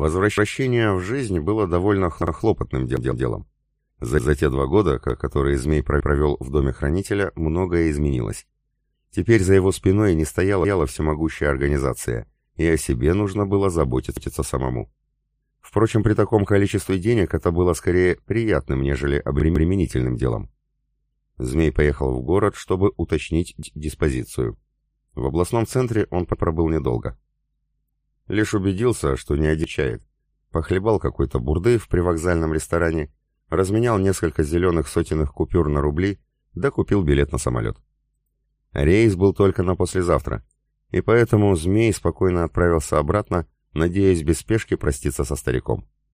Возвращение в жизнь было довольно хлопотным делом. За, за те два года, которые Змей провел в доме хранителя, многое изменилось. Теперь за его спиной не стояла всемогущая организация, и о себе нужно было заботиться самому. Впрочем, при таком количестве денег это было скорее приятным, нежели обременительным делом. Змей поехал в город, чтобы уточнить диспозицию. В областном центре он пробыл недолго. Лишь убедился, что не одичает. Похлебал какой-то бурды в привокзальном ресторане, разменял несколько зеленых сотенных купюр на рубли, да купил билет на самолет. Рейс был только на послезавтра, и поэтому Змей спокойно отправился обратно, надеясь без спешки проститься со стариком.